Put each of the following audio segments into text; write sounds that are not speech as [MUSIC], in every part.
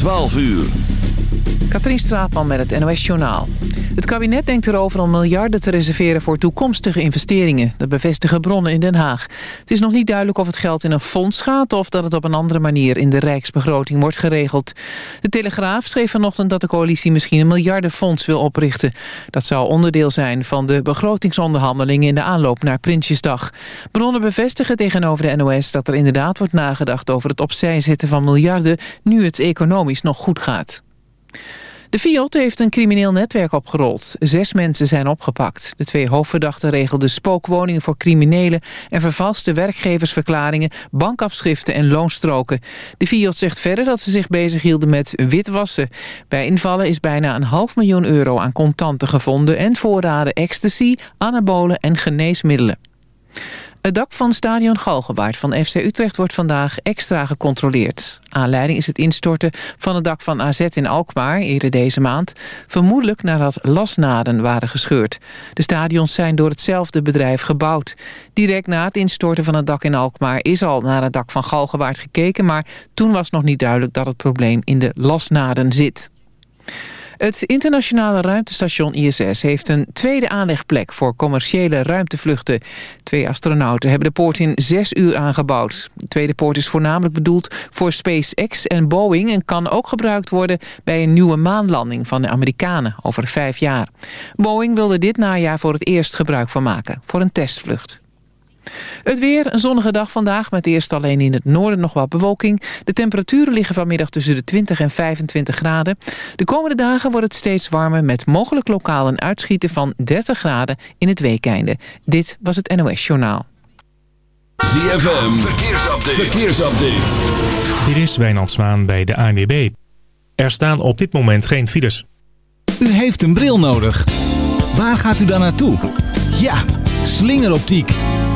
12 uur. Katrien Straatman met het NOS Journaal. Het kabinet denkt erover om miljarden te reserveren voor toekomstige investeringen. Dat bevestigen bronnen in Den Haag. Het is nog niet duidelijk of het geld in een fonds gaat... of dat het op een andere manier in de rijksbegroting wordt geregeld. De Telegraaf schreef vanochtend dat de coalitie misschien een miljardenfonds wil oprichten. Dat zou onderdeel zijn van de begrotingsonderhandelingen... in de aanloop naar Prinsjesdag. Bronnen bevestigen tegenover de NOS dat er inderdaad wordt nagedacht... over het opzij zetten van miljarden... nu het economisch nog goed gaat. De Fiat heeft een crimineel netwerk opgerold. Zes mensen zijn opgepakt. De twee hoofdverdachten regelden spookwoningen voor criminelen... en vervalste werkgeversverklaringen, bankafschriften en loonstroken. De Fiat zegt verder dat ze zich bezighielden met witwassen. Bij invallen is bijna een half miljoen euro aan contanten gevonden... en voorraden ecstasy, anabolen en geneesmiddelen. Het dak van stadion Galgenwaard van FC Utrecht wordt vandaag extra gecontroleerd. Aanleiding is het instorten van het dak van AZ in Alkmaar eerder deze maand. Vermoedelijk nadat lasnaden waren gescheurd. De stadions zijn door hetzelfde bedrijf gebouwd. Direct na het instorten van het dak in Alkmaar is al naar het dak van Galgenwaard gekeken... maar toen was nog niet duidelijk dat het probleem in de lasnaden zit. Het internationale ruimtestation ISS heeft een tweede aanlegplek voor commerciële ruimtevluchten. Twee astronauten hebben de poort in zes uur aangebouwd. De tweede poort is voornamelijk bedoeld voor SpaceX en Boeing... en kan ook gebruikt worden bij een nieuwe maanlanding van de Amerikanen over vijf jaar. Boeing wilde dit najaar voor het eerst gebruik van maken, voor een testvlucht. Het weer, een zonnige dag vandaag met eerst alleen in het noorden nog wat bewolking. De temperaturen liggen vanmiddag tussen de 20 en 25 graden. De komende dagen wordt het steeds warmer met mogelijk lokaal een uitschieten van 30 graden in het weekeinde. Dit was het NOS Journaal. ZFM, verkeersupdate. verkeersupdate. Dit is Wijnand Zwaan bij de ANWB. Er staan op dit moment geen files. U heeft een bril nodig. Waar gaat u dan naartoe? Ja, slingeroptiek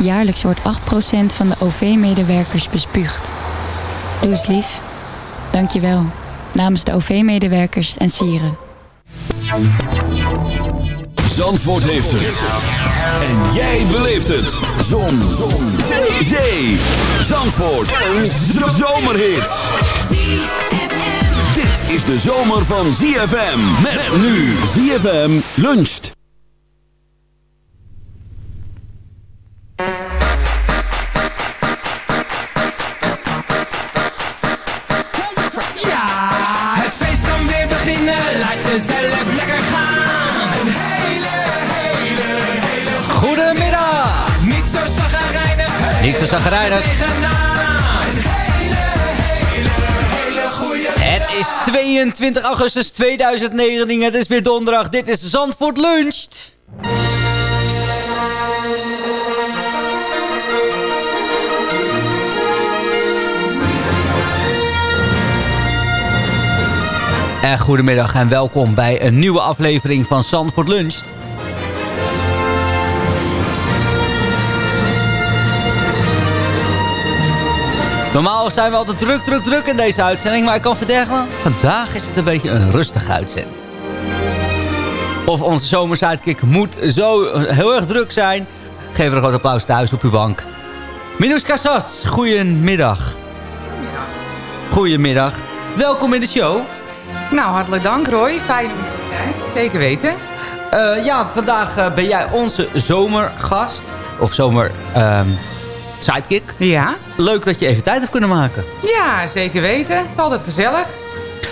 Jaarlijks wordt 8% van de OV-medewerkers bespuugd. Doe lief. Dank je wel. Namens de OV-medewerkers en sieren. Zandvoort heeft het. En jij beleeft het. Zon. Zon. Zee. Zandvoort. Een zomerhit. Dit is de zomer van ZFM. Met nu ZFM luncht. 22 augustus 2019. Het is weer donderdag. Dit is Zandvoort Luncht. En goedemiddag en welkom bij een nieuwe aflevering van Zandvoort Luncht. Normaal zijn we altijd druk, druk, druk in deze uitzending. Maar ik kan vertellen, vandaag is het een beetje een rustige uitzending. Of onze zomersidekick moet zo heel erg druk zijn. Geef er een groot applaus thuis op uw bank. Minuska Sas, goedemiddag. Goedemiddag. Welkom in de show. Nou, hartelijk dank Roy. Fijn om hier te zijn. Zeker weten. Uh, ja, vandaag uh, ben jij onze zomergast. Of zomer ehm, sidekick. Ja. Leuk dat je even tijd hebt kunnen maken. Ja, zeker weten. Het is altijd gezellig.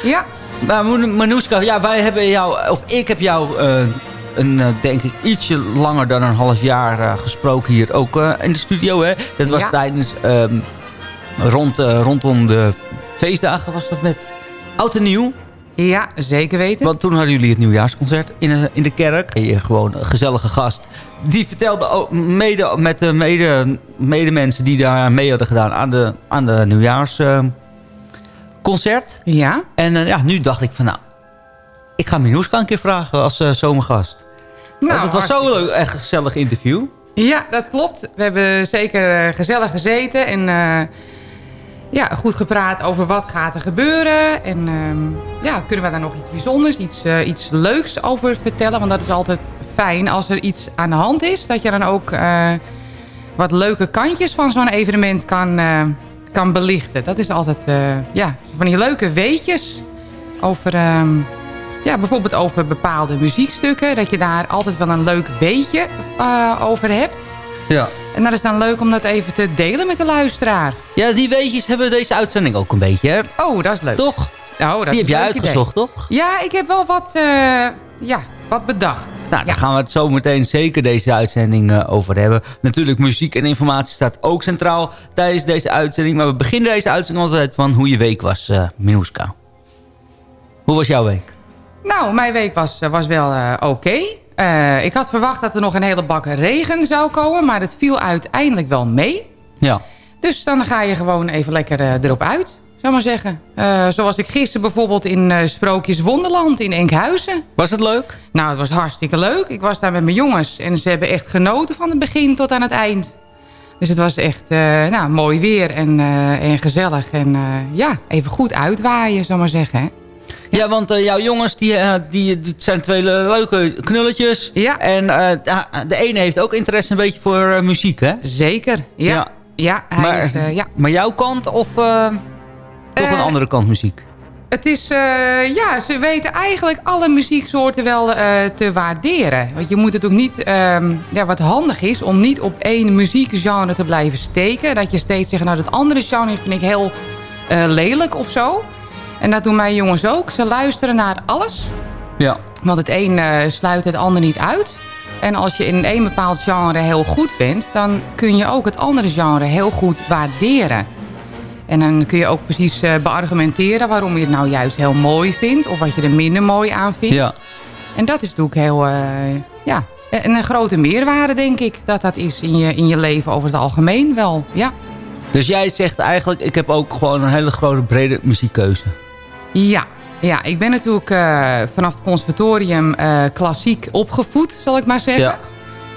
Ja. Maar Manouska, ja, wij hebben jou, of ik heb jou uh, een, denk ik, ietsje langer dan een half jaar gesproken hier ook in de studio. Hè? Dat was Ja. tijdens, um, rond, rondom de feestdagen was dat met Oud en Nieuw. Ja, zeker weten. Want toen hadden jullie het nieuwjaarsconcert in de, in de kerk. En je gewoon een gezellige gast. Die vertelde ook mede met de mede, medemensen die daar mee hadden gedaan aan de, aan de nieuwjaarsconcert. ja. en uh, ja, nu dacht ik van nou, ik ga Minouska een keer vragen als uh, zomergast. Nou, Want het was zo leuk, echt een gezellig interview. Ja, dat klopt. We hebben zeker gezellig gezeten en ja, goed gepraat over wat gaat er gebeuren. En uh, ja, kunnen we daar nog iets bijzonders, iets, uh, iets leuks over vertellen? Want dat is altijd fijn als er iets aan de hand is. Dat je dan ook uh, wat leuke kantjes van zo'n evenement kan, kan belichten. Dat is altijd ja, van die leuke weetjes over... Um, ja, bijvoorbeeld over bepaalde muziekstukken. Dat je daar altijd wel een leuk weetje over hebt. Ja. En dat is dan leuk om dat even te delen met de luisteraar. Ja, die weetjes hebben deze uitzending ook een beetje, hè? Oh, dat is leuk. Toch? Oh, die heb je uitgezocht, idee. toch? Ja, ik heb wel wat, uh, ja, wat bedacht. Nou, ja. daar gaan we het zo meteen zeker deze uitzending uh, over hebben. Natuurlijk, muziek en informatie staat ook centraal tijdens deze uitzending. Maar we beginnen deze uitzending altijd van hoe je week was, uh. Hoe was jouw week? Nou, mijn week was, was wel oké. Okay. Uh, ik had verwacht dat er nog een hele bak regen zou komen. Maar het viel uiteindelijk wel mee. Ja. Dus dan ga je gewoon even lekker uh, erop uit. Zou maar zeggen. Uh, zoals ik gisteren bijvoorbeeld in Sprookjes Wonderland in Enkhuizen. Was het leuk? Nou, het was hartstikke leuk. Ik was daar met mijn jongens. En ze hebben echt genoten van het begin tot aan het eind. Dus het was echt nou, mooi weer en, en gezellig. En ja, even goed uitwaaien, zou maar zeggen. Hè? Ja, ja want uh, jouw jongens, die, uh, die, die zijn twee leuke knulletjes. Ja. En uh, de ene heeft ook interesse een beetje voor muziek, hè? Zeker, ja. Ja, ja hij maar, is, ja. maar jouw kant of toch een andere kant muziek? Het is, ja, ze weten eigenlijk alle muzieksoorten wel te waarderen. Want je moet het ook niet, um, ja, wat handig is, om niet op één muziekgenre te blijven steken. Dat je steeds zegt, nou, dat andere genre vind ik heel lelijk of zo. En dat doen mijn jongens ook. Ze luisteren naar alles. Ja. Want het een sluit het ander niet uit. En als je in een bepaald genre heel goed bent... dan kun je ook het andere genre heel goed waarderen. En dan kun je ook precies uh, beargumenteren... waarom je het nou juist heel mooi vindt... of wat je er minder mooi aan vindt. Ja. En dat is natuurlijk heel... Uh, ja, een, een grote meerwaarde, denk ik... dat dat is in je, in je leven over het algemeen wel, ja. Dus jij zegt eigenlijk... ik heb ook gewoon een hele grote brede muziekkeuze. Ja, ja, ik ben natuurlijk uh, vanaf het conservatorium uh, klassiek opgevoed, zal ik maar zeggen. Ja.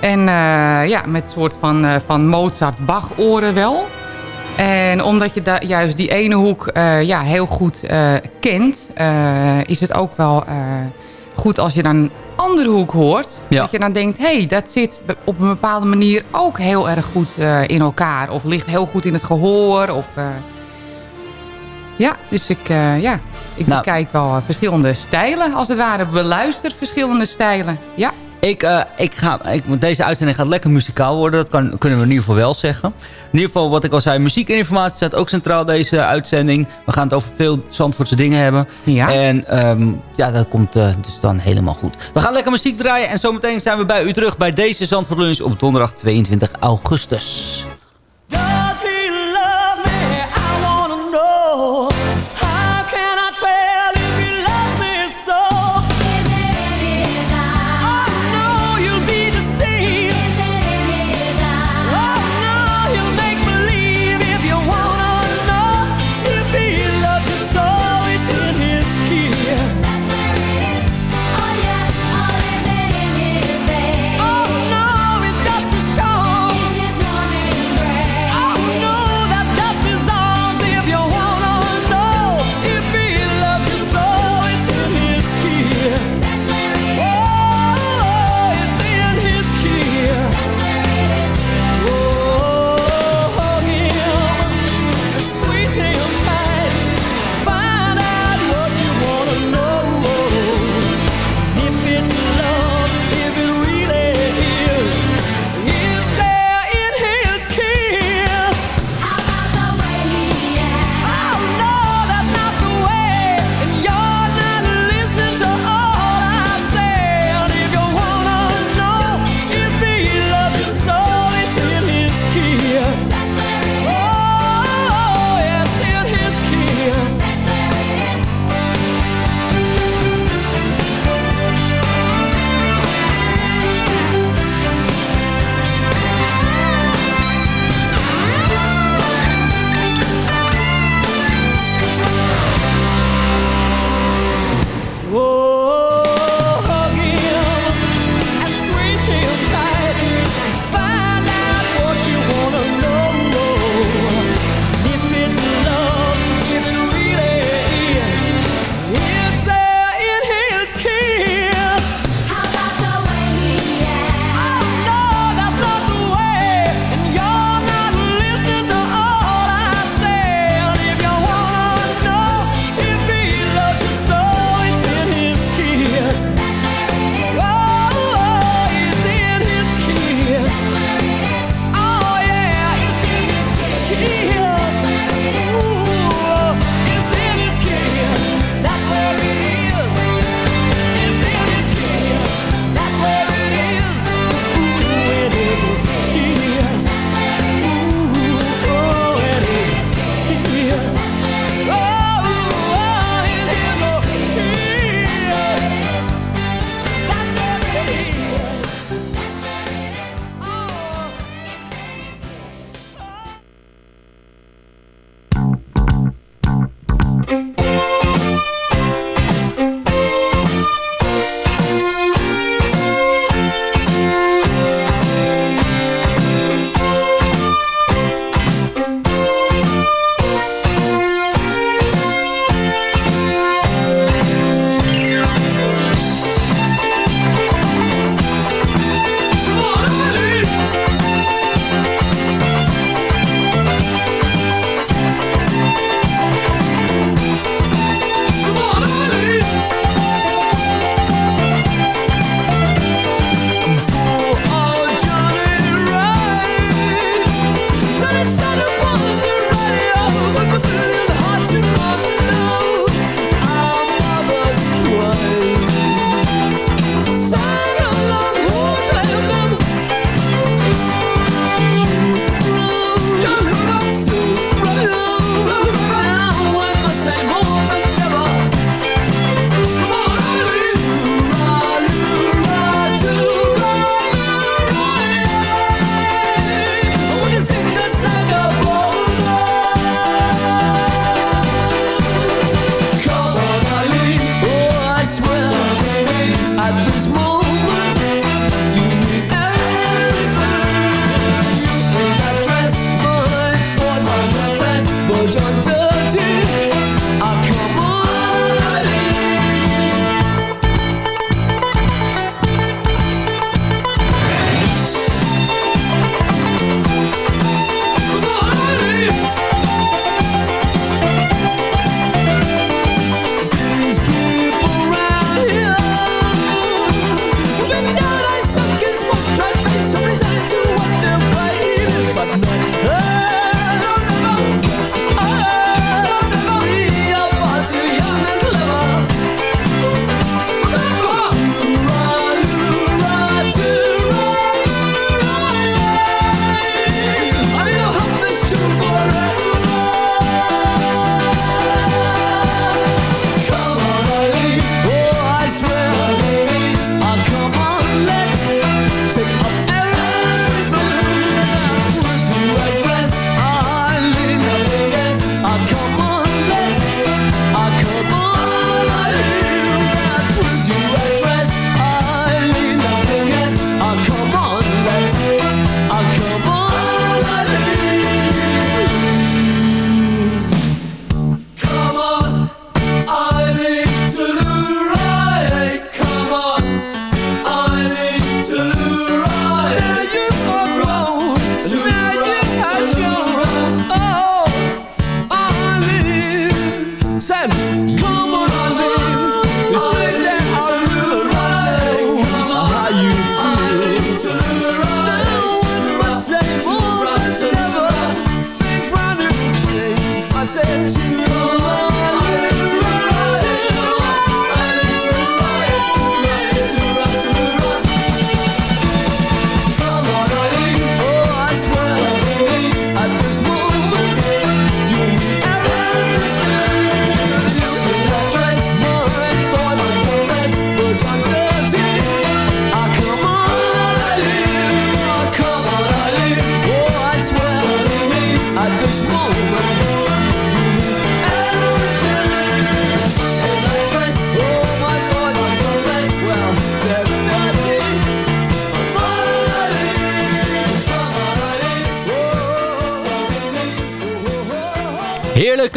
En uh, ja, met een soort van, van Mozart-Bach-oren wel. En omdat je da juist die ene hoek ja, heel goed kent... is het ook wel goed als je dan een andere hoek hoort. Ja. Dat je dan denkt, hé, hey, dat zit op een bepaalde manier ook heel erg goed in elkaar. Of ligt heel goed in het gehoor. Of, ja, dus ik, ja, ik Nou. bekijk wel verschillende stijlen, als het ware. Beluister verschillende stijlen, ja. Ik, uh, ik ga, ik, deze uitzending gaat lekker muzikaal worden. Dat kan, kunnen we in ieder geval wel zeggen. In ieder geval, wat ik al zei, muziek en informatie staat ook centraal deze uitzending. We gaan het over veel Zandvoortse dingen hebben. Ja. En um, ja, dat komt uh, dus dan helemaal goed. We gaan lekker muziek draaien. En zometeen zijn we bij u terug bij deze Zandvoort Lunch op donderdag 22 augustus.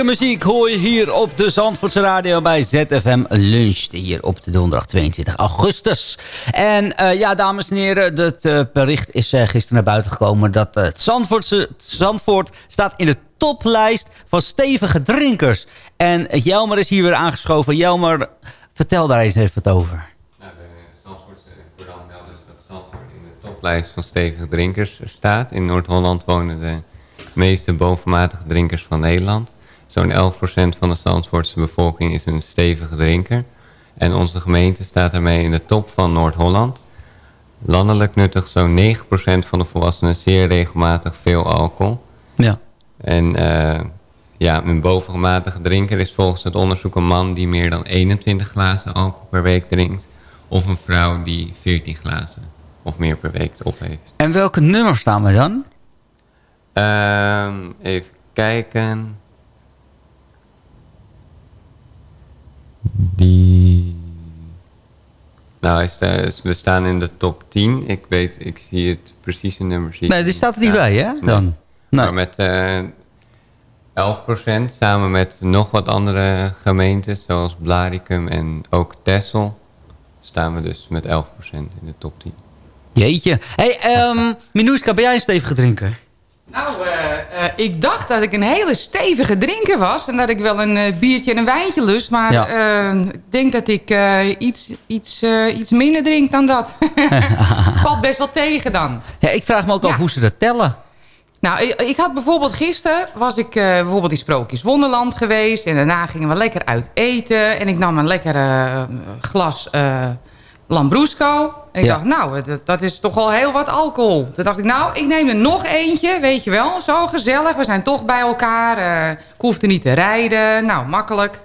Muziek hoor je hier op de Zandvoortse Radio bij ZFM Lunch. Hier op de donderdag 22 augustus. En uh, ja, dames en heren, het uh, bericht is uh, gisteren naar buiten gekomen... dat het Zandvoortse, Zandvoort staat in de toplijst van stevige drinkers. En Jelmer is hier weer aangeschoven. Jelmer, vertel daar eens even wat over. Nou, de Zandvoortse meldt dus dat Zandvoort in de toplijst van stevige drinkers staat. In Noord-Holland wonen de meeste bovenmatige drinkers van Nederland. Zo'n 11% van de Zandvoortse bevolking is een stevige drinker. En onze gemeente staat daarmee in de top van Noord-Holland. Landelijk nuttigt zo'n 9% van de volwassenen zeer regelmatig veel alcohol. Ja. En uh, ja, een bovenmatige drinker is volgens het onderzoek een man die meer dan 21 glazen alcohol per week drinkt. Of een vrouw die 14 glazen of meer per week op heeft. En welke nummers staan we dan? Uh, even kijken. Die... Nou, we staan in de top 10. Ik weet, ik zie het precieze nummer. Zie nee, die staat er niet bij, hè? Dan. Nee. Maar met uh, 11% samen met nog wat andere gemeenten, zoals Blaricum en ook Texel, staan we dus met 11% in de top 10. Jeetje. hey, um, Minouska, ben jij een stevige drinker? Nou, uh, uh, ik dacht dat ik een hele stevige drinker was. En dat ik wel een uh, biertje en een wijntje lust. Maar ja. ik denk dat ik iets, iets, iets minder drink dan dat. [LAUGHS] [LAUGHS] Valt best wel tegen dan. Ja, ik vraag me ook ja. af hoe ze dat tellen. Nou, ik, ik had bijvoorbeeld gisteren... was ik bijvoorbeeld in Sprookjes Wonderland geweest. En daarna gingen we lekker uit eten. En ik nam een lekker glas Lambrusco. En ik ja. dacht, nou, dat, dat, is toch al heel wat alcohol. Toen dacht ik, nou, ik neem er nog eentje, weet je wel. Zo gezellig, we zijn toch bij elkaar. Uh, ik hoefde niet te rijden, nou, makkelijk.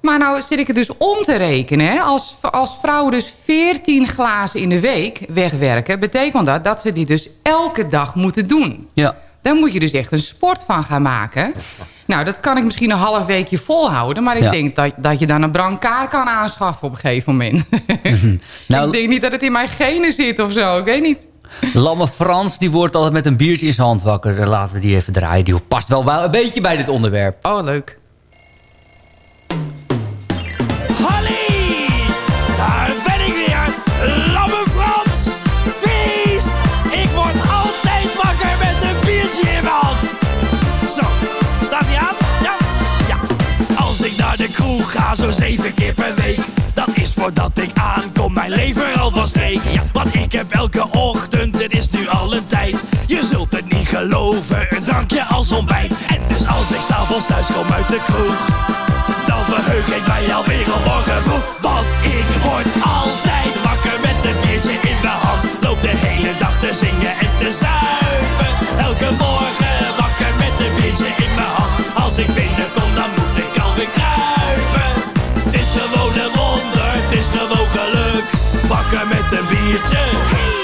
Maar nou zit ik het dus om te rekenen. Hè? Als, als vrouwen dus 14 glazen in de week wegwerken... betekent dat dat ze die dus elke dag moeten doen. Ja. Dan moet je dus echt een sport van gaan maken. Nou, dat kan ik misschien een half weekje volhouden. Maar ik ja. denk dat, dat je dan een brancard kan aanschaffen op een gegeven moment. [LAUGHS] nou, ik denk niet dat het in mijn genen zit of zo. Ik weet niet. Lamme Frans, die wordt altijd met een biertje in zijn hand wakker. Laten we die even draaien. Die past wel, wel een beetje bij dit onderwerp. Oh, leuk. Ga, zo zeven keer per week. Dat is voordat ik aankom, mijn lever al van streek. Ja, want ik heb elke ochtend, dit is nu al een tijd. Je zult het niet geloven, een drankje als ontbijt. En dus als ik s'avonds thuis kom uit de kroeg, dan verheug ik mij alweer al morgen vroeg. Want ik word altijd wakker met een biertje in mijn hand. Loop de hele dag te zingen en te zuipen. Een biertje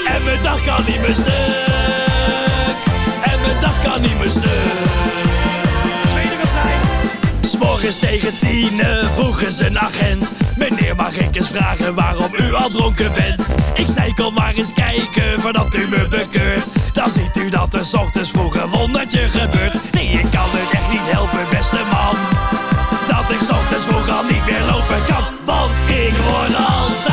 en mijn dag kan niet meer stuk. En mijn dag kan niet meer stuk. S'morgens tegen tien vroegen ze een agent. Meneer, mag ik eens vragen waarom u al dronken bent? Ik zei, kom maar eens kijken voordat u me bekeurt. Dan ziet u dat er ochtends vroeg een wondertje gebeurt. Nee, ik kan het echt niet helpen, beste man. Dat ik 's ochtends vroeg al niet meer lopen kan. Want ik word altijd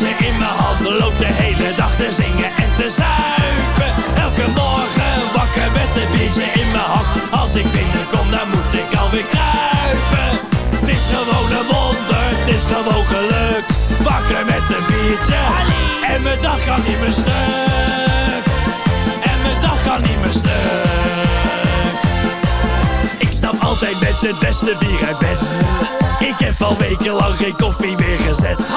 in mijn hand. Loop de hele dag te zingen en te zuipen. Elke morgen wakker met een biertje in mijn hand. Als ik binnenkom, dan moet ik alweer kruipen. Het is gewoon een wonder, het is gewoon geluk. Wakker met een biertje en mijn dag kan niet meer stuk. En mijn dag kan niet meer stuk. Het beste bier uit bed. Ik heb al wekenlang geen koffie meer gezet.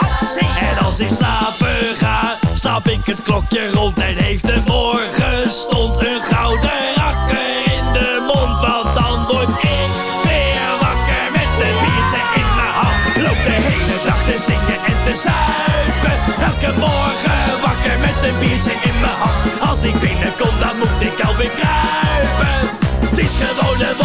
En als ik slapen ga, stap ik het klokje rond en heeft de morgen stond een gouden rakker in de mond. Want dan word ik weer wakker met een biertje in mijn hand. Loop de hele dag te zingen en te zuipen. Elke morgen wakker met een biertje in mijn hand. Als ik binnenkom, dan moet ik alweer kruipen. Het is gewoon een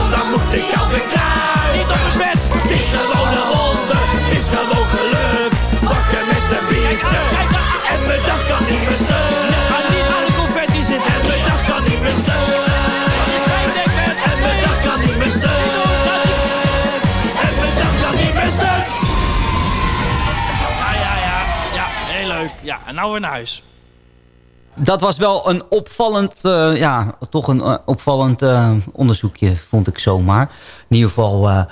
nou weer naar huis. Dat was wel een opvallend, eh, ja, toch een eh, opvallend eh, onderzoekje, vond ik zomaar. In ieder geval,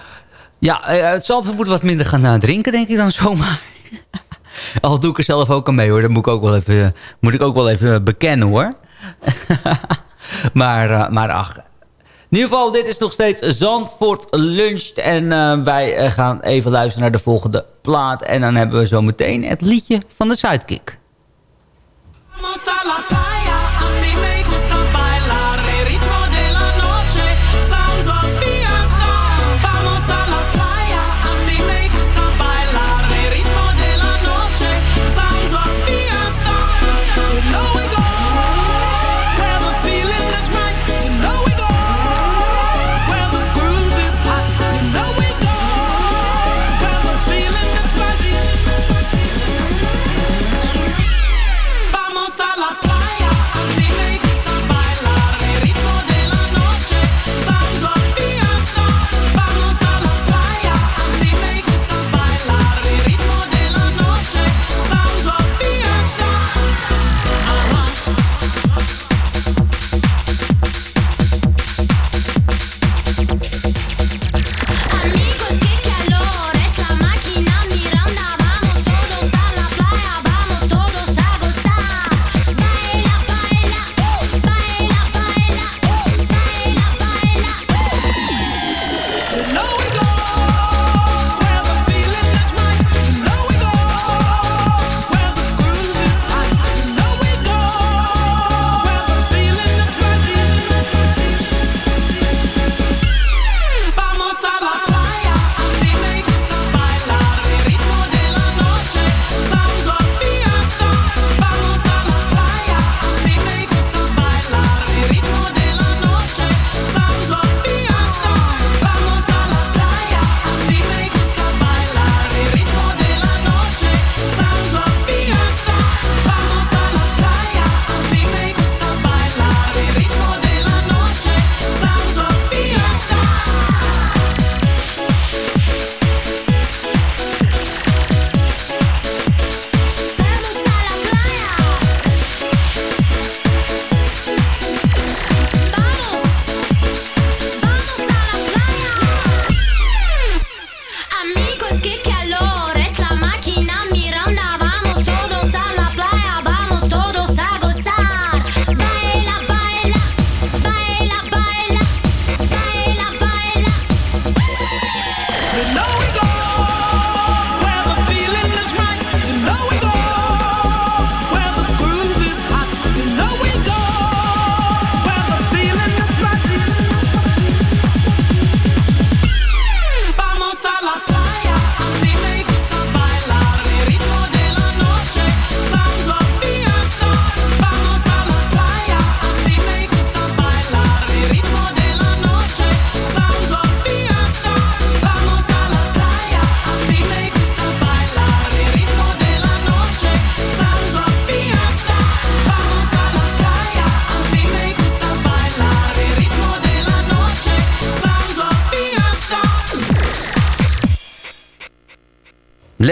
ja, het Zandvoort moet wat minder gaan drinken, denk ik dan zomaar. [LAUGHS] Al doe ik er zelf ook aan mee hoor, dat moet ik ook wel even, moet ik ook wel even bekennen hoor. [LAUGHS] maar, maar ach, in ieder geval, dit is nog steeds Zandvoort Luncht. En wij gaan even luisteren naar de volgende plaat. En dan hebben we zo meteen het liedje van de Sidekick. Vamos a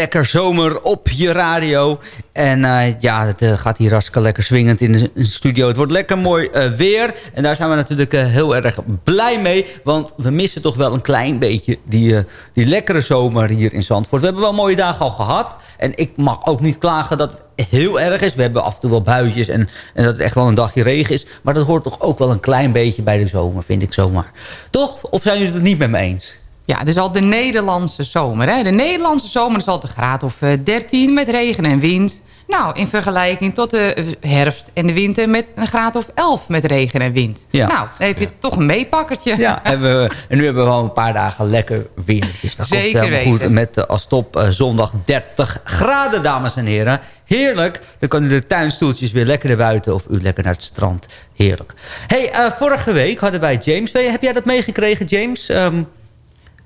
Lekker zomer op je radio. En eh, ja, het eh, gaat hier hartstikke lekker swingend in de, studio. Het wordt lekker mooi eh, weer. En daar zijn we natuurlijk heel erg blij mee. Want we missen toch wel een klein beetje die, die lekkere zomer hier in Zandvoort. We hebben wel mooie dagen al gehad. En ik mag ook niet klagen dat het heel erg is. We hebben af en toe wel buitjes en, en dat het echt wel een dagje regen is. Maar dat hoort toch ook wel een klein beetje bij de zomer, vind ik zomaar. Toch? Of zijn jullie het niet met me eens? Ja, het is al de Nederlandse zomer. Hè? De Nederlandse zomer is al een graad of eh, 13 met regen en wind. Nou, in vergelijking tot de eh, herfst en de winter met een graad of 11 met regen en wind. Ja. Nou, dan heb je toch een meepakkertje. Ja, [LAUGHS] hebben we, en nu hebben we al een paar dagen lekker weer. Dus dat komt helemaal goed. Met eh, als top eh, zondag 30 graden, dames en heren. Heerlijk. Dan kunnen de tuinstoeltjes weer lekker naar buiten of u lekker naar het strand. Heerlijk. hey, eh, vorige week hadden wij James. Heb jij dat meegekregen, James? Ehm,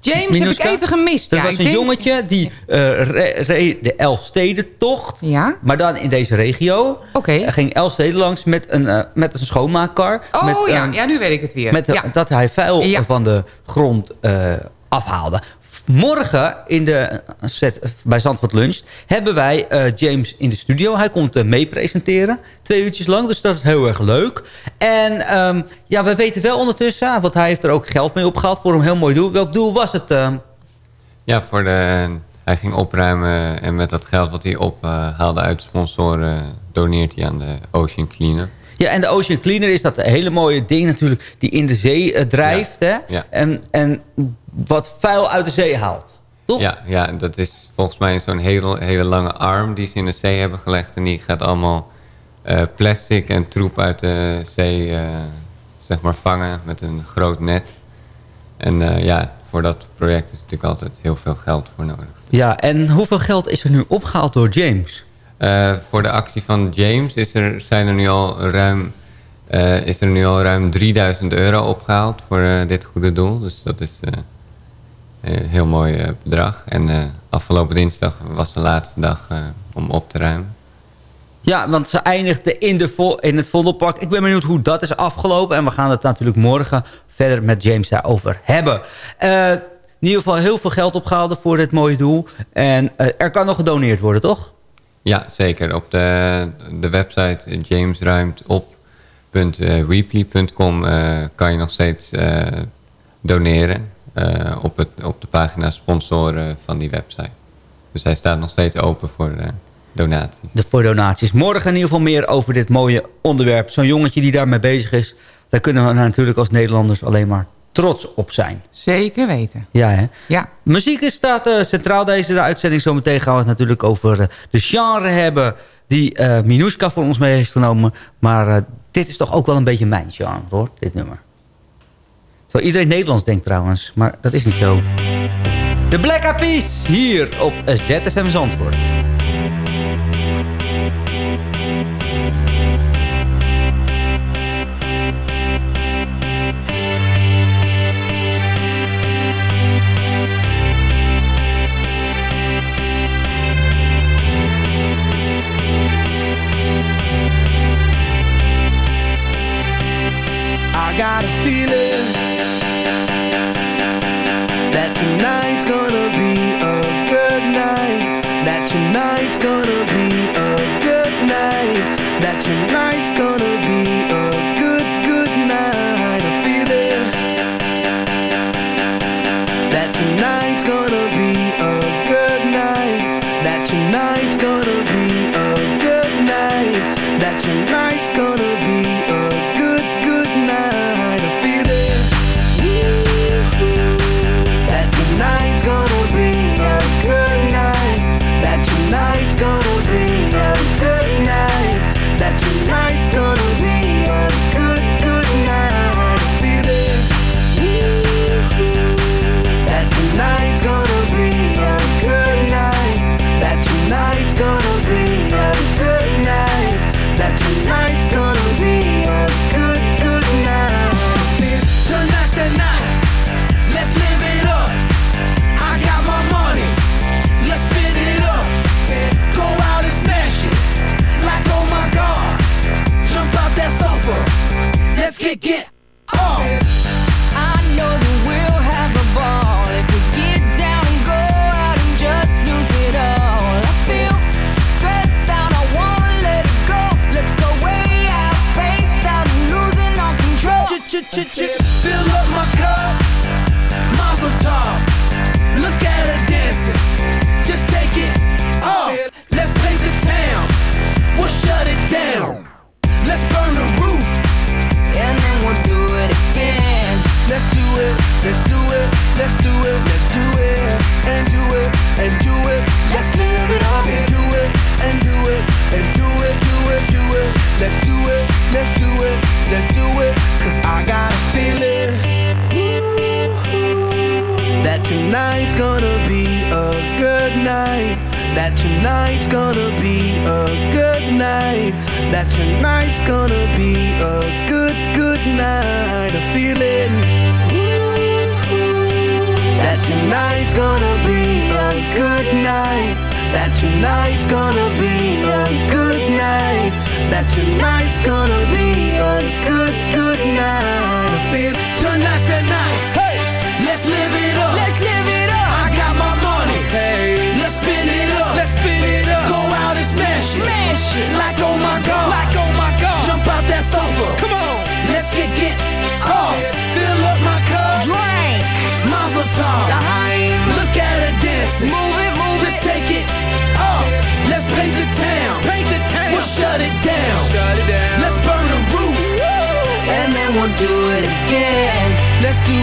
James Minuska? heb ik even gemist. Dat ja, was een denk- jongetje die eh, re- reed de Elfstedentocht. Ja. Maar dan in deze regio. Oké. Hij ging Elfsteden langs met een, eh, met een schoonmaakkar. Oh met, ja, ja, nu weet ik het weer. met, ja. Dat hij vuil van de grond eh, afhaalde. Morgen in de set bij Zandvoort Lunch hebben wij eh, James in de studio. Hij komt mee presenteren, twee uurtjes lang. Dus dat is heel erg leuk. En ehm, ja, we weten wel ondertussen, want hij heeft er ook geld mee opgehaald voor een heel mooi doel. Welk doel was het? ehm? Ja, voor de, hij ging opruimen en met dat geld wat hij ophaalde uit sponsoren... doneert hij aan de Ocean Cleanup. Ja, en de Ocean Cleaner is dat hele mooie ding natuurlijk... die in de zee eh, drijft hè? ja. En, en wat vuil uit de zee haalt. Toch? Ja, ja, dat is volgens mij zo'n hele, hele lange arm die ze in de zee hebben gelegd. En die gaat allemaal eh, plastic en troep uit de zee eh, zeg maar vangen met een groot net. En ja, voor dat project is natuurlijk altijd heel veel geld voor nodig. Ja, en hoeveel geld is er nu opgehaald door James? Eh, voor de actie van James is er, zijn er nu al ruim, eh, is er nu al ruim 3000 euro opgehaald voor eh, dit goede doel. Dus dat is een heel mooi bedrag. En afgelopen dinsdag was de laatste dag om op te ruimen. Ja, want ze eindigde in, de in het Vondelpark. Ik ben benieuwd hoe dat is afgelopen. En we gaan het natuurlijk morgen verder met James daarover hebben. In ieder geval heel veel geld opgehaald voor dit mooie doel. En er kan nog gedoneerd worden, toch? Ja, zeker. Op de, de website jamesruimt.op.weebly.com eh, kan je nog steeds eh, doneren eh, op, het, op de pagina sponsoren van die website. Dus hij staat nog steeds open voor donaties. De voor donaties. Morgen in ieder geval meer over dit mooie onderwerp. Zo'n jongetje die daarmee bezig is. Daar kunnen we natuurlijk als Nederlanders alleen maar trots op zijn. Zeker weten. Ja, hè? Ja. Muziek is- staat eh, centraal deze uitzending. Zometeen gaan we het natuurlijk over eh, de genre hebben... die Minuska voor ons mee heeft genomen. Maar dit is toch ook wel een beetje mijn genre, hoor, dit nummer. Terwijl iedereen Nederlands denkt trouwens, maar dat is niet zo. De Black Eyed hier op ZFM Zandvoort. gotta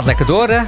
Gaat lekker door, hè?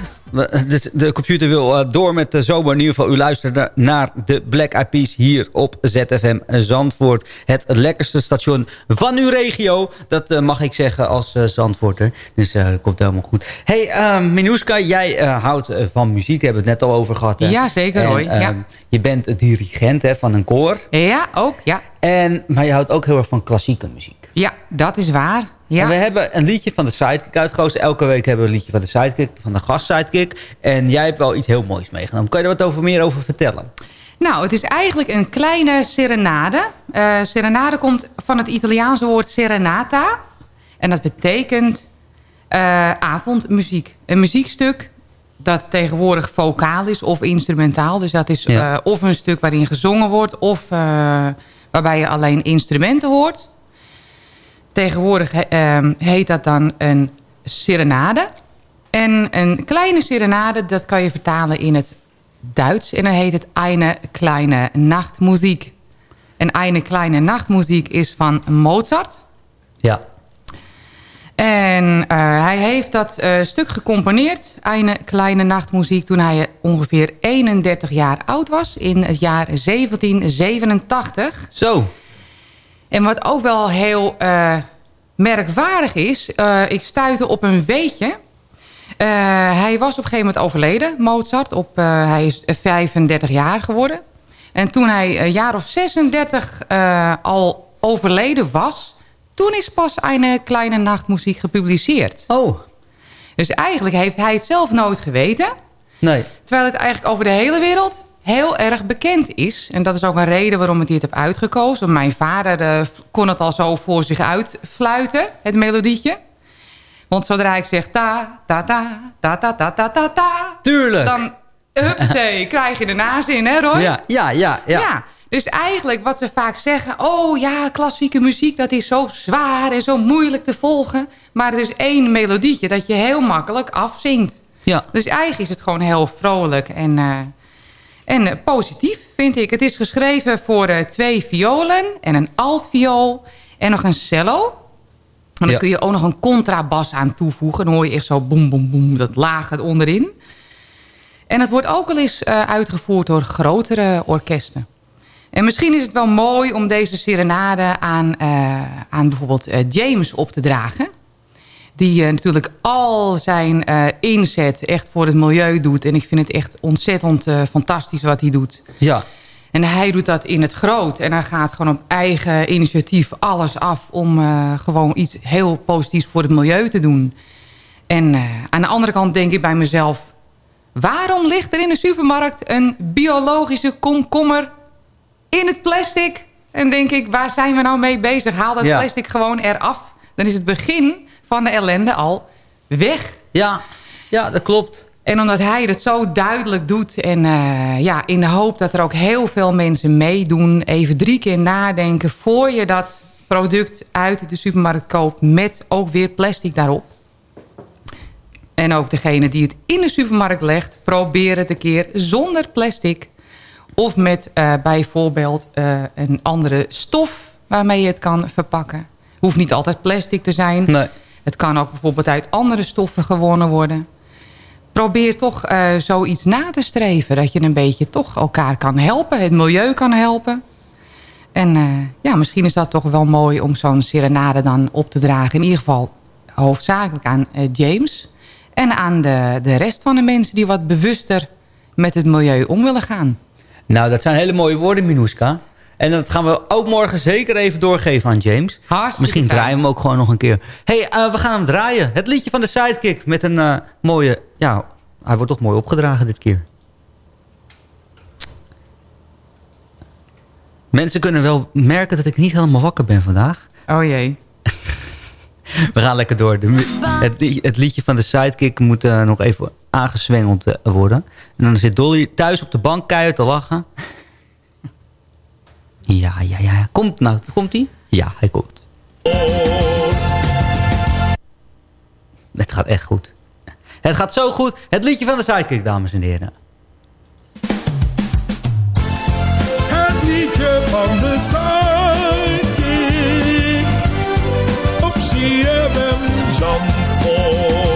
De, de computer wil eh, door met de zomer. In ieder geval, u luistert naar de Black Eyed Peas hier op ZFM Zandvoort. Het lekkerste station van uw regio. Dat eh, mag ik zeggen als eh, Zandvoorter. Dus eh, dat komt helemaal goed. hey, uh, Minouska, jij eh, houdt van muziek. Daar hebben we het net al over gehad. Hè? Ja, zeker, En, Roy. Ja. ehm, Je bent dirigent hè, van een koor. Ja, ook. Ja, En, maar je houdt ook heel erg van klassieke muziek. ja dat is waar. Ja. En we hebben een liedje van de Sidekick uitgekozen. Elke week hebben we een liedje van de Sidekick, van de gast Sidekick. En jij hebt wel iets heel moois meegenomen. Kan je er wat over, meer over vertellen? Nou, het is eigenlijk een kleine serenade. Eh, serenade komt van het Italiaanse woord serenata. En dat betekent eh, avondmuziek. Een muziekstuk dat tegenwoordig vocaal is of instrumentaal. Dus dat is Ja. eh, of een stuk waarin gezongen wordt... of waarbij je alleen instrumenten hoort. Tegenwoordig ehm, heet dat dan een serenade. En een kleine serenade, dat kan je vertalen in het Duits. En dan heet het Eine kleine Nachtmuziek. En Eine kleine Nachtmuziek is van Mozart. Ja. En eh, hij heeft dat eh, stuk gecomponeerd, Eine kleine nachtmuziek, toen hij ongeveer 31 jaar oud was, in het jaar 1787. Zo. En wat ook wel heel eh, merkwaardig is, eh, ik stuitte op een weetje. Eh, hij was op een gegeven moment overleden, Mozart. Op, hij is 35 jaar geworden. En toen hij een jaar of 36 eh, al overleden was... toen is pas een kleine nachtmuziek gepubliceerd. Oh, Dus eigenlijk heeft hij het zelf nooit geweten... nee. Terwijl het eigenlijk over de hele wereld heel erg bekend is. En dat is ook een reden waarom ik dit heb uitgekozen. Mijn vader eh, kon het al zo voor zich uitfluiten, het melodietje. Want zodra ik zeg ta, ta, ta, ta, ta, ta, ta, ta, ta... Tuurlijk. Dan, huppatee, [LAUGHS] krijg je de nazin, hè Roy? Ja, ja, ja, ja. Ja, dus eigenlijk wat ze vaak zeggen... oh ja, klassieke muziek, dat is zo zwaar en zo moeilijk te volgen. Maar het is één melodietje dat je heel makkelijk afzingt. Ja. Dus eigenlijk is het gewoon heel vrolijk en, eh, en eh, positief, vind ik. Het is geschreven voor eh, twee violen en een altviool en nog een cello. En dan Ja. kun je ook nog een contrabas aan toevoegen. Dan hoor je echt zo boem, boem, boem, dat lage onderin. En het wordt ook wel eens eh, uitgevoerd door grotere orkesten. En misschien is het wel mooi om deze serenade aan, aan bijvoorbeeld James op te dragen. Die eh, natuurlijk al zijn eh, inzet echt voor het milieu doet. En ik vind het echt ontzettend eh, fantastisch wat hij doet. Ja. En hij doet dat in het groot. En hij gaat gewoon op eigen initiatief alles af... om gewoon iets heel positiefs voor het milieu te doen. En aan de andere kant denk ik bij mezelf... waarom ligt er in de supermarkt een biologische komkommer in het plastic? En denk ik, waar zijn we nou mee bezig? Haal dat Ja. plastic gewoon eraf. Dan is het begin van de ellende al weg. Ja, ja dat klopt. En omdat hij het zo duidelijk doet en eh, ja, in de hoop dat er ook heel veel mensen meedoen... even drie keer nadenken voor je dat product uit de supermarkt koopt... met ook weer plastic daarop. En ook degene die het in de supermarkt legt... probeer het een keer zonder plastic. Of met eh, bijvoorbeeld eh, een andere stof waarmee je het kan verpakken. Hoeft niet altijd plastic te zijn. Nee. Het kan ook bijvoorbeeld uit andere stoffen gewonnen worden. Probeer toch eh, zoiets na te streven. Dat je een beetje toch elkaar kan helpen. Het milieu kan helpen. En eh, ja, misschien is dat toch wel mooi om zo'n serenade dan op te dragen. In ieder geval hoofdzakelijk aan eh, James. En aan de, de rest van de mensen die wat bewuster met het milieu om willen gaan. Nou, dat zijn hele mooie woorden, Minuska. En dat gaan we ook morgen zeker even doorgeven aan James. Hartstikke Misschien draaien we hem ook gewoon nog een keer. hey, eh, we gaan hem draaien. Het liedje van de Sidekick met een eh, mooie... Ja, hij wordt toch mooi opgedragen dit keer. Mensen kunnen wel merken dat ik niet helemaal wakker ben vandaag. Oh jee. [LAUGHS] We gaan lekker door. De het, li- het liedje van de Sidekick moet eh, nog even aangezwengeld eh, worden. En dan zit Dolly thuis op de bank keihard te lachen. Ja, ja, ja. Komt nou, komt hij? Ja, hij komt. Het gaat echt goed. Het gaat zo goed. Het liedje van de Sidekick, dames en heren. Het liedje van de Sidekick op CFM Zandvoort.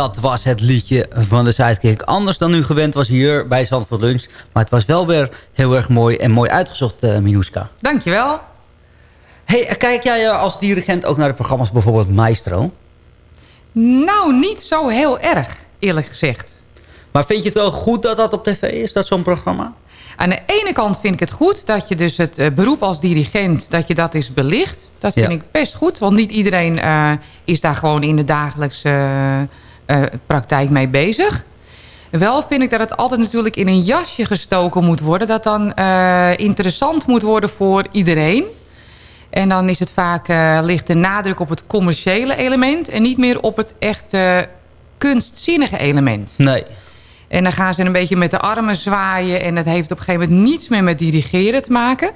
Dat was het liedje van de Sidekick. Anders dan u gewend was hier bij Zandvoort Lunch. Maar het was wel weer heel erg mooi en mooi uitgezocht, uh, Minuska. Dankjewel. Hey, kijk jij eh, als dirigent ook naar de programma's bijvoorbeeld Maestro? Nou, niet zo heel erg, eerlijk gezegd. Maar vind je het wel goed dat dat op tv is, dat zo'n programma? Aan de ene kant vind ik het goed dat je dus het beroep als dirigent... dat je dat is belicht. Dat vind Ja. ik best goed. Want niet iedereen uh, is daar gewoon in de dagelijkse uh, praktijk mee bezig. Wel vind ik dat het altijd natuurlijk in een jasje gestoken moet worden. Dat dan uh, interessant moet worden voor iedereen. En dan is het vaak, uh, ligt de nadruk op het commerciële element... en niet meer op het echt uh, kunstzinnige element. Nee. En dan gaan ze een beetje met de armen zwaaien... en dat heeft op een gegeven moment niets meer met dirigeren te maken.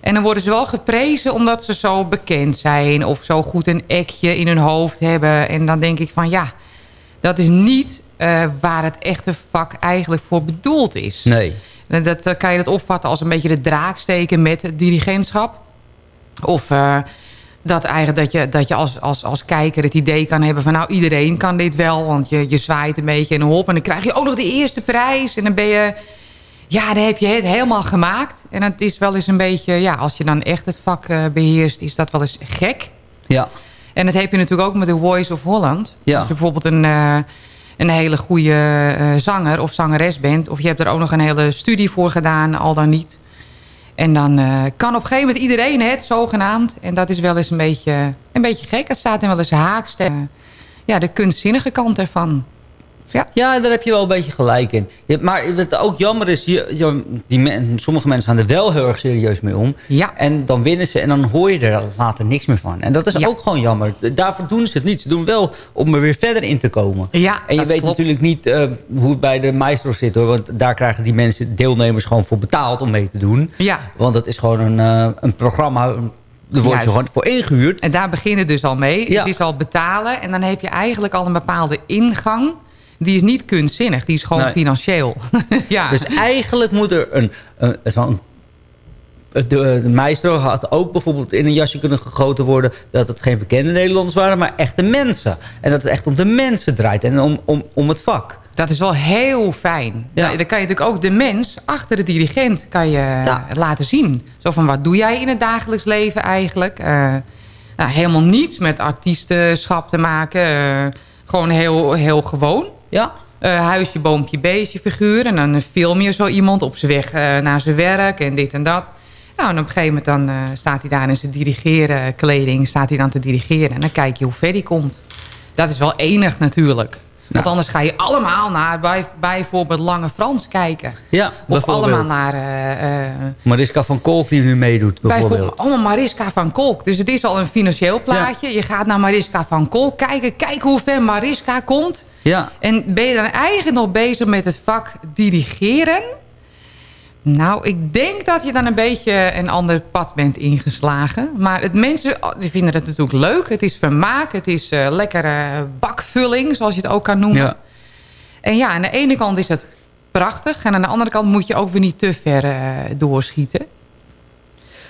En dan worden ze wel geprezen omdat ze zo bekend zijn... of zo goed een ekje in hun hoofd hebben. En dan denk ik van ja, dat is niet uh, waar het echte vak eigenlijk voor bedoeld is. Nee. En dat uh, kan je dat opvatten als een beetje de draak steken met het dirigentschap. Of uh, dat, eigenlijk dat je, dat je als, als, als kijker het idee kan hebben van... nou, iedereen kan dit wel, want je, je zwaait een beetje en hop... en dan krijg je ook nog de eerste prijs. En dan ben je... Ja, dan heb je het helemaal gemaakt. En het is wel eens een beetje... ja, als je dan echt het vak beheerst, is dat wel eens gek. Ja. En dat heb je natuurlijk ook met de Voice of Holland. Ja. Als je bijvoorbeeld een... Uh, een hele goede uh, zanger of zangeres bent... of je hebt er ook nog een hele studie voor gedaan, al dan niet... En dan uh, kan op een gegeven moment iedereen het, zogenaamd. En dat is wel eens een beetje, een beetje gek. Het staat in wel eens haaks ja, de kunstzinnige kant ervan. Ja. ja, daar heb je wel een beetje gelijk in. Maar wat ook jammer is, je, je, die men, sommige mensen gaan er wel heel erg serieus mee om. Ja. En dan winnen ze en dan hoor je er later niks meer van. En dat is ja. ook gewoon jammer. Daarvoor doen ze het niet. Ze doen wel om er weer verder in te komen. Ja, en je weet klopt. natuurlijk niet uh, hoe het bij de maestro zit. hoor. Want daar krijgen die mensen, deelnemers, gewoon voor betaald om mee te doen. Ja. Want het is gewoon een, uh, een programma... Daar word je gewoon voor ingehuurd. En daar begin je dus al mee. Ja. Het is al betalen. En dan heb je eigenlijk al een bepaalde ingang. Die is niet kunstzinnig. Die is gewoon Nee. financieel. [LAUGHS] ja. Dus eigenlijk moet er een, een, de, de maestro had ook bijvoorbeeld in een jasje kunnen gegoten worden... dat het geen bekende Nederlanders waren, maar echte mensen. En dat het echt om de mensen draait en om, om, om het vak. Dat is wel heel fijn. Ja. Dan kan je natuurlijk ook de mens achter de dirigent kan je Ja. laten zien. Zo van, wat doe jij in het dagelijks leven eigenlijk? Uh, nou, helemaal niets met artiestenschap te maken. Uh, gewoon heel, heel gewoon. Ja. Uh, huisje, boompje, beestje figuur. En dan film je zo iemand op zijn weg naar zijn werk en dit en dat. Nou, en op een gegeven moment dan, uh, staat hij daar in zijn dirigeren kleding, staat hij dan te dirigeren. En dan kijk je hoe ver hij komt. Dat is wel enig natuurlijk. Want Nou. anders ga je allemaal naar bij, bijvoorbeeld Lange Frans kijken. Ja, Of allemaal naar... Uh, uh, Mariska van Kolk die nu meedoet bijvoorbeeld. bijvoorbeeld allemaal Mariska van Kolk. Dus het is al een financieel plaatje. Ja. Je gaat naar Mariska van Kolk kijken. Kijk hoe ver Mariska komt. Ja. En ben je dan eigenlijk nog bezig met het vak dirigeren... Nou, ik denk dat je dan een beetje een ander pad bent ingeslagen. Maar het, mensen die vinden het natuurlijk leuk. Het is vermaak. Het is uh, lekkere bakvulling, zoals je het ook kan noemen. Ja. En ja, aan de ene kant is het prachtig. En aan de andere kant moet je ook weer niet te ver uh, doorschieten.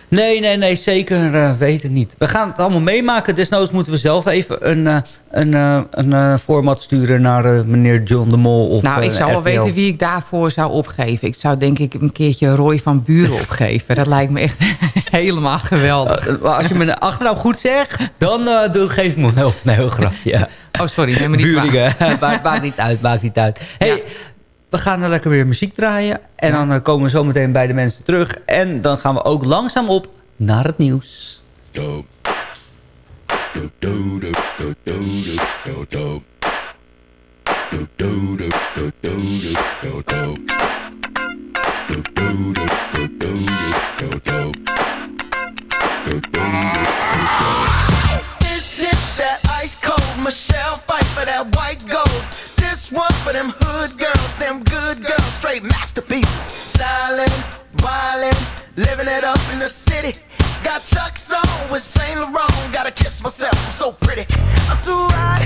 Nee, nee, nee, zeker uh, weten niet. We gaan het allemaal meemaken. Desnoods moeten we zelf even een, uh, een, uh, een format sturen naar meneer John de Mol. Of, nou, ik zou wel weten wie ik daarvoor zou opgeven. Ik zou denk ik een keertje Roy van Buren [LAUGHS] opgeven. Dat lijkt me echt [LAUGHS] helemaal geweldig. als je me achternaam goed zegt, dan doe, geef ik me heel, een heel grapje. Ja. Oh, sorry, neem me niet Buringen, [LAUGHS] maakt, maakt niet uit, maakt niet uit. Hey, ja. We gaan dan lekker weer muziek draaien. En ja. dan uh, komen we zo meteen bij de mensen terug. En dan gaan we ook langzaam op naar het nieuws. This is that ice cold Michelle fight for that white gold. One for them hood girls, them good girls, straight masterpieces. Stylin', wildin', living it up in the city. Got Chuck's on with Saint Laurent. Gotta kiss myself, I'm so pretty. I'm too hot.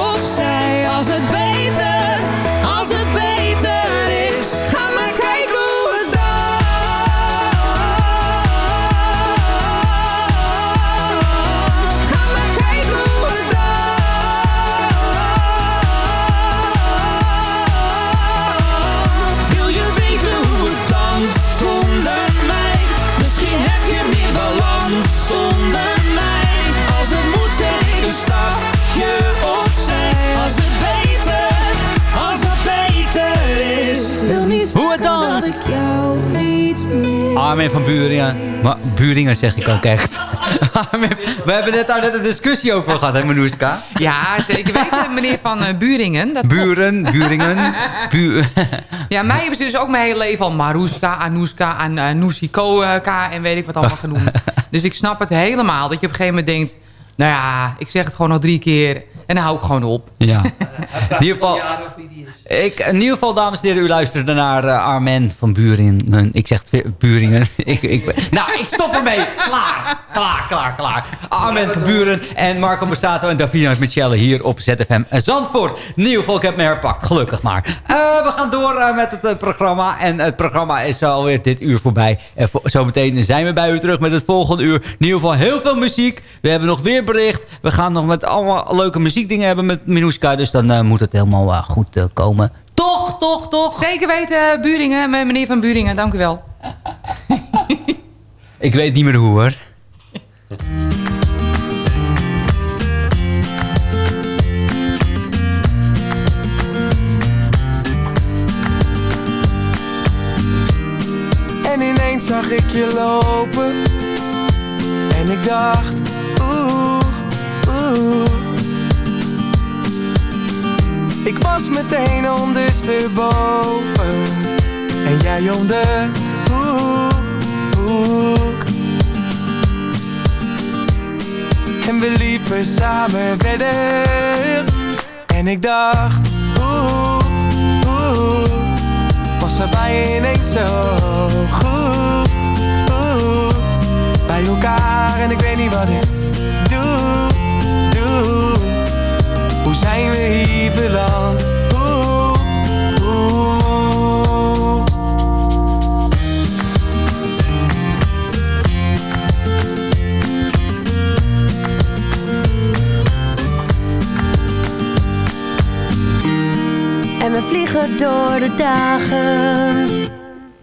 Armin van Buringen. Maar Buringen zeg ik ook echt. [LAUGHS] Armin, we hebben net daar net een discussie over gehad, hè Manouska? Ja, zeker weten, meneer Van eh, Buringen. Dat klopt. Buren, Buringen. [LAUGHS] Bu Ja, mij hebben ze dus ook mijn hele leven al Maruska, Anouska, An uh, Nousikoka en weet ik wat allemaal genoemd. Dus ik snap het helemaal. Dat je op een gegeven moment denkt... Nou ja, ik zeg het gewoon nog drie keer en dan hou ik gewoon op. ja. [LAUGHS] In ieder geval, ik, in ieder geval, dames en heren, u luisterde naar eh, Armen van Buringen. Ik zeg Buringen. [LAUGHS] ik, ik, nou, ik stop ermee. Klaar, klaar, klaar, klaar. Armen van Buren en Marco Borsato en Davina Michelle hier op ZFM Zandvoort. In ieder geval, ik heb me herpakt, gelukkig maar. Eh, we gaan door eh, met het programma. En het programma is alweer dit uur voorbij. En vo- zometeen zijn we bij u terug met het volgende uur. In ieder geval heel veel muziek. We hebben nog weer bericht. We gaan nog met allemaal leuke muziekdingen hebben met Minuska. Dus dan moet het helemaal goed eh, komen. Toch, toch, toch. Zeker weten, Buringen, met meneer Van Buringen. Dank u wel. [LAUGHS] Ik weet niet meer hoe hoor. En ineens zag ik je lopen En ik dacht meteen ondersteboven. En jij om de hoek, hoek En we liepen samen verder. En ik dacht Oeh, oeh was er bij je ineens zo goed? Oeh, Bij elkaar en ik weet niet wat ik doe, doe. Hoe zijn we hier beland We vliegen door de dagen.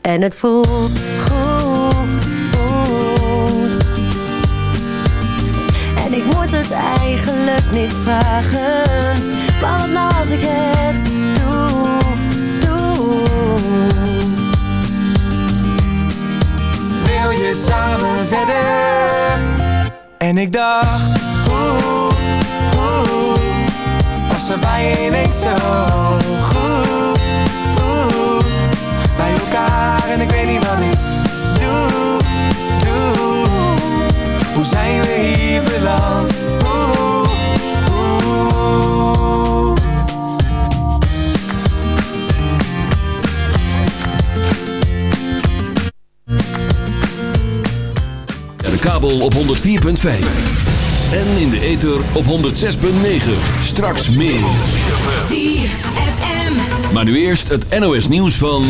En het voelt goed. En ik moet het eigenlijk niet vragen. Maar wat nou als ik het doe, doe. Wil je samen verder? En ik dacht Oeh, oeh Was er bij je zo en ik weet niet wat ik doe, doe Hoe zijn we hier beland? Oeh, oeh. De kabel op 104.5. En in de ether op 106.9. Straks meer. Maar nu eerst het NOS nieuws van...